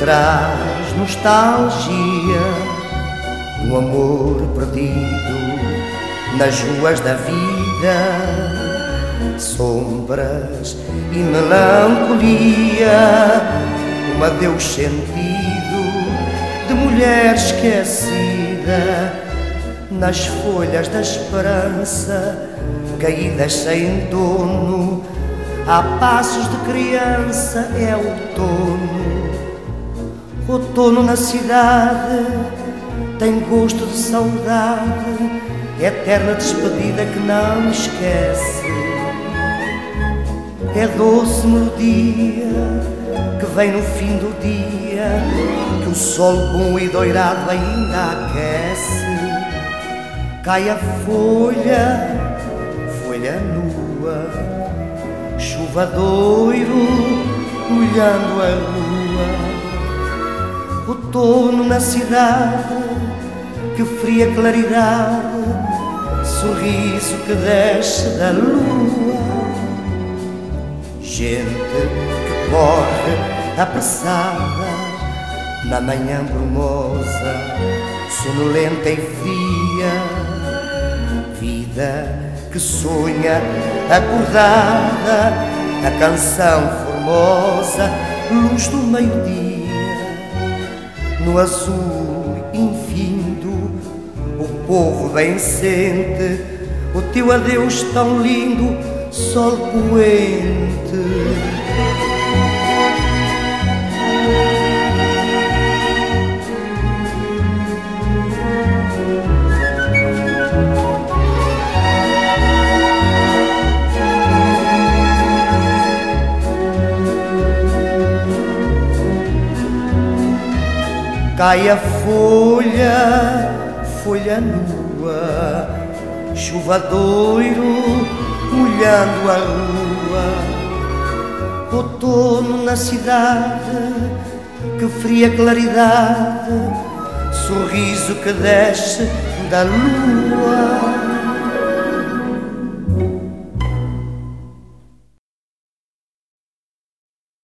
traz nostalgia do amor perdido nas ruas da vida, sombras e melancolia, um adeus sentido de mulher esquecida nas folhas da esperança caídas sem dono. Há passos de criança, é outono. Outono na cidade tem gosto de saudade, eterna despedida que não esquece. É doce melodia que vem no fim do dia, que o sol bom e doirado ainda aquece. Cai a folha chuva doiro, molhando a rua. Outono na cidade, que fria claridade, sorriso que desce da lua. Gente que corre apressada na manhã brumosa, sonolenta e fria, vida que sonha acordada, a canção formosa, luz do meio-dia, no azul infindo, o povo bem sente o teu adeus tão lindo, sol poente. Cai a folha, folha nua, chuva doiro, molhando a rua. Outono na cidade, que fria claridade, sorriso que desce da lua.